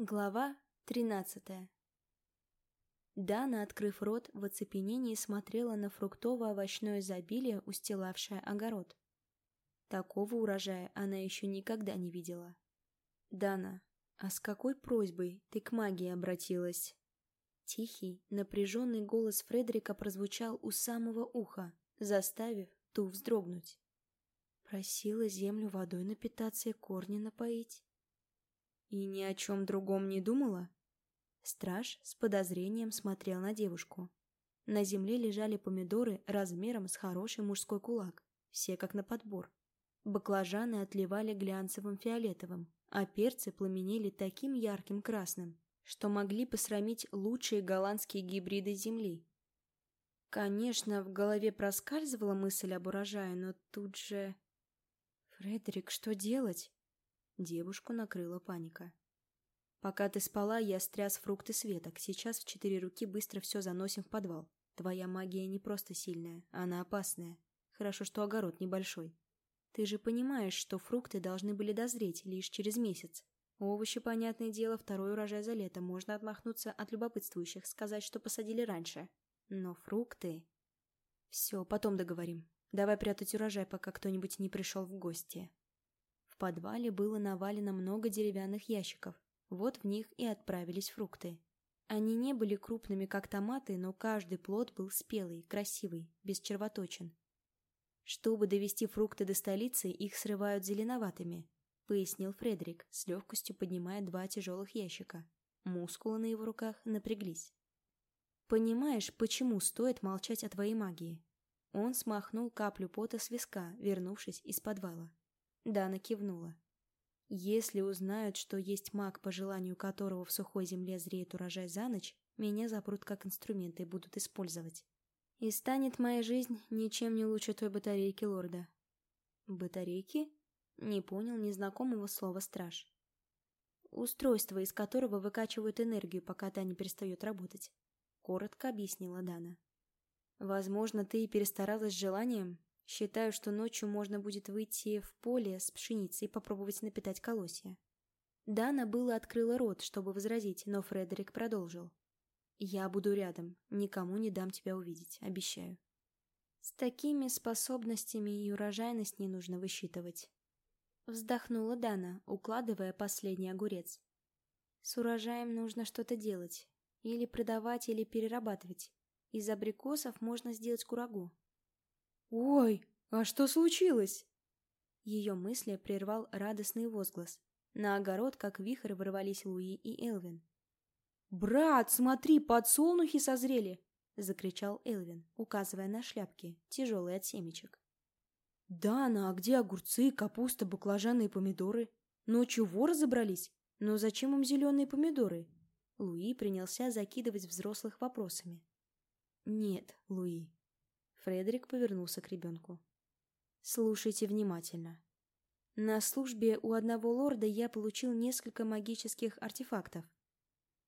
Глава тринадцатая Дана, открыв рот, в оцепенении смотрела на фруктово-овощное изобилие, устилавшее огород. Такого урожая она еще никогда не видела. «Дана, а с какой просьбой ты к магии обратилась?» Тихий, напряженный голос Фредерика прозвучал у самого уха, заставив ту вздрогнуть. Просила землю водой напитаться и корни напоить. И ни о чем другом не думала? Страж с подозрением смотрел на девушку. На земле лежали помидоры размером с хороший мужской кулак, все как на подбор. Баклажаны отливали глянцевым фиолетовым, а перцы пламенели таким ярким красным, что могли посрамить лучшие голландские гибриды земли. Конечно, в голове проскальзывала мысль об урожае, но тут же... «Фредерик, что делать?» Девушку накрыла паника. «Пока ты спала, я стряс фрукты с веток. Сейчас в четыре руки быстро все заносим в подвал. Твоя магия не просто сильная, она опасная. Хорошо, что огород небольшой. Ты же понимаешь, что фрукты должны были дозреть лишь через месяц. Овощи, понятное дело, второй урожай за лето. Можно отмахнуться от любопытствующих, сказать, что посадили раньше. Но фрукты... Все, потом договорим. Давай прятать урожай, пока кто-нибудь не пришел в гости. Подвале было навалено много деревянных ящиков. Вот в них и отправились фрукты. Они не были крупными, как томаты, но каждый плод был спелый, красивый, без червоточин. Чтобы довести фрукты до столицы, их срывают зеленоватыми, пояснил Фредерик, с легкостью поднимая два тяжелых ящика. Мускулы на его руках напряглись. «Понимаешь, почему стоит молчать о твоей магии?» Он смахнул каплю пота с виска, вернувшись из подвала. Дана кивнула. Если узнают, что есть маг, по желанию которого в сухой земле зреет урожай за ночь, меня запрут как инструменты и будут использовать. И станет моя жизнь ничем не лучше той батарейки лорда. Батарейки? Не понял незнакомого слова страж. Устройство, из которого выкачивают энергию, пока та не перестает работать. Коротко объяснила Дана. Возможно, ты и перестаралась с желанием? Считаю, что ночью можно будет выйти в поле с пшеницей и попробовать напитать колосья. Дана было открыла рот, чтобы возразить, но Фредерик продолжил. «Я буду рядом, никому не дам тебя увидеть, обещаю». «С такими способностями и урожайность не нужно высчитывать». Вздохнула Дана, укладывая последний огурец. «С урожаем нужно что-то делать. Или продавать, или перерабатывать. Из абрикосов можно сделать курагу. «Ой, а что случилось?» Ее мысли прервал радостный возглас. На огород, как вихрь, ворвались Луи и Элвин. «Брат, смотри, подсолнухи созрели!» — закричал Элвин, указывая на шляпки, тяжелые от семечек. «Дана, а где огурцы, капуста, баклажаны и помидоры? Ночью воры забрались? Но зачем им зеленые помидоры?» Луи принялся закидывать взрослых вопросами. «Нет, Луи, Фредерик повернулся к ребенку. «Слушайте внимательно. На службе у одного лорда я получил несколько магических артефактов.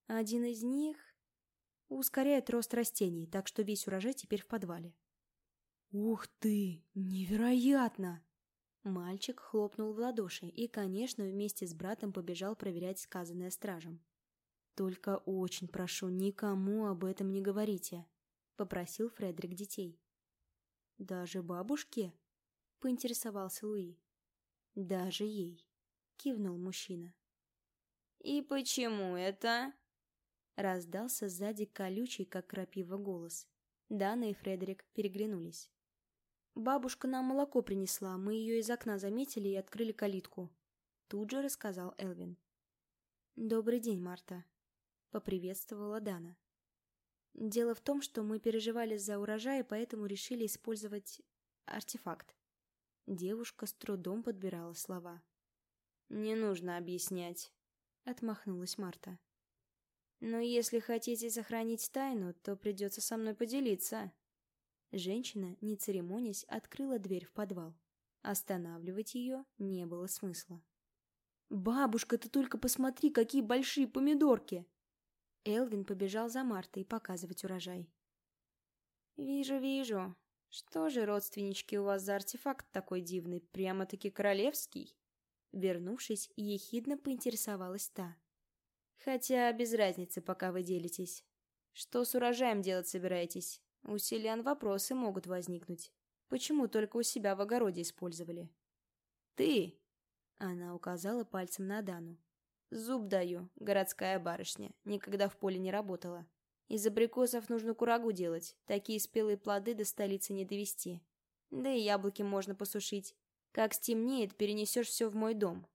Один из них ускоряет рост растений, так что весь урожай теперь в подвале». «Ух ты! Невероятно!» Мальчик хлопнул в ладоши и, конечно, вместе с братом побежал проверять сказанное стражем. «Только очень прошу, никому об этом не говорите», — попросил Фредерик детей. «Даже бабушке?» — поинтересовался Луи. «Даже ей», — кивнул мужчина. «И почему это?» Раздался сзади колючий, как крапива, голос. Дана и Фредерик переглянулись. «Бабушка нам молоко принесла, мы ее из окна заметили и открыли калитку», — тут же рассказал Элвин. «Добрый день, Марта», — поприветствовала Дана. Дело в том, что мы переживали за урожай, поэтому решили использовать артефакт. Девушка с трудом подбирала слова. «Не нужно объяснять», — отмахнулась Марта. «Но если хотите сохранить тайну, то придется со мной поделиться». Женщина, не церемонясь, открыла дверь в подвал. Останавливать ее не было смысла. «Бабушка, ты только посмотри, какие большие помидорки!» Элвин побежал за Мартой показывать урожай. «Вижу, вижу. Что же, родственнички, у вас за артефакт такой дивный, прямо-таки королевский?» Вернувшись, ехидно поинтересовалась та. Хотя без разницы, пока вы делитесь. Что с урожаем делать собираетесь? У селян вопросы могут возникнуть. Почему только у себя в огороде использовали? Ты! Она указала пальцем на Дану. Зуб даю, городская барышня. Никогда в поле не работала. Из абрикосов нужно курагу делать. Такие спелые плоды до столицы не довести. Да и яблоки можно посушить. Как стемнеет, перенесешь все в мой дом.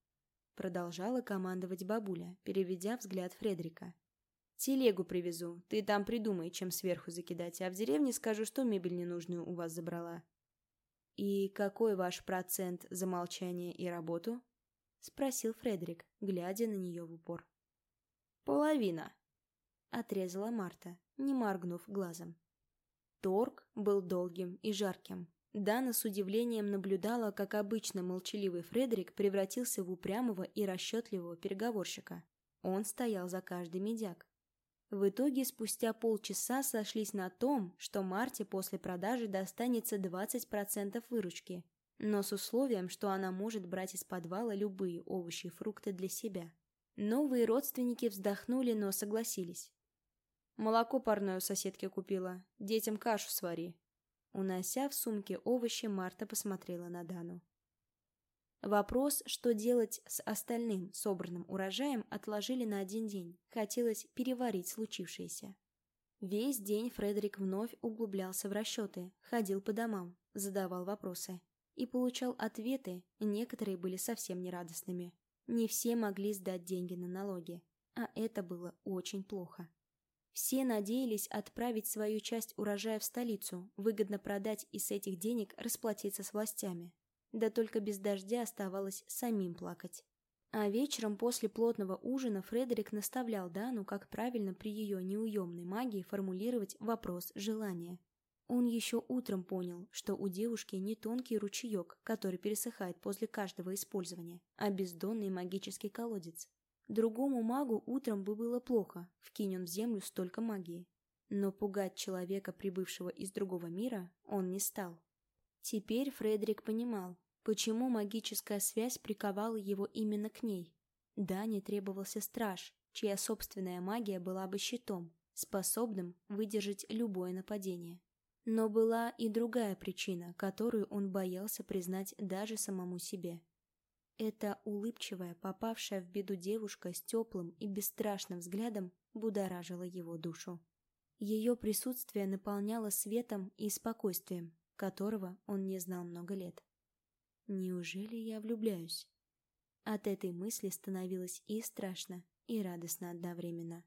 Продолжала командовать бабуля, переведя взгляд Фредрика. «Телегу привезу, ты там придумай, чем сверху закидать, а в деревне скажу, что мебель ненужную у вас забрала». «И какой ваш процент за молчание и работу?» — спросил Фредерик, глядя на нее в упор. «Половина», — отрезала Марта, не моргнув глазом. Торг был долгим и жарким. Дана с удивлением наблюдала, как обычно молчаливый Фредерик превратился в упрямого и расчетливого переговорщика. Он стоял за каждый медяк. В итоге спустя полчаса сошлись на том, что Марте после продажи достанется 20% выручки, но с условием, что она может брать из подвала любые овощи и фрукты для себя. Новые родственники вздохнули, но согласились. «Молоко парное у соседки купила. Детям кашу свари», Унося в сумке овощи, Марта посмотрела на Дану. Вопрос, что делать с остальным собранным урожаем, отложили на один день. Хотелось переварить случившееся. Весь день Фредерик вновь углублялся в расчеты, ходил по домам, задавал вопросы. И получал ответы, некоторые были совсем нерадостными. Не все могли сдать деньги на налоги, а это было очень плохо. Все надеялись отправить свою часть урожая в столицу, выгодно продать и с этих денег расплатиться с властями. Да только без дождя оставалось самим плакать. А вечером после плотного ужина Фредерик наставлял Дану, как правильно при ее неуемной магии формулировать вопрос желания. Он еще утром понял, что у девушки не тонкий ручеек, который пересыхает после каждого использования, а бездонный магический колодец. Другому магу утром бы было плохо, вкинь он в землю столько магии. Но пугать человека, прибывшего из другого мира, он не стал. Теперь Фредерик понимал, почему магическая связь приковала его именно к ней. Дане требовался страж, чья собственная магия была бы щитом, способным выдержать любое нападение. Но была и другая причина, которую он боялся признать даже самому себе. Эта улыбчивая, попавшая в беду девушка с теплым и бесстрашным взглядом будоражила его душу. Ее присутствие наполняло светом и спокойствием, которого он не знал много лет. «Неужели я влюбляюсь?» От этой мысли становилось и страшно, и радостно одновременно.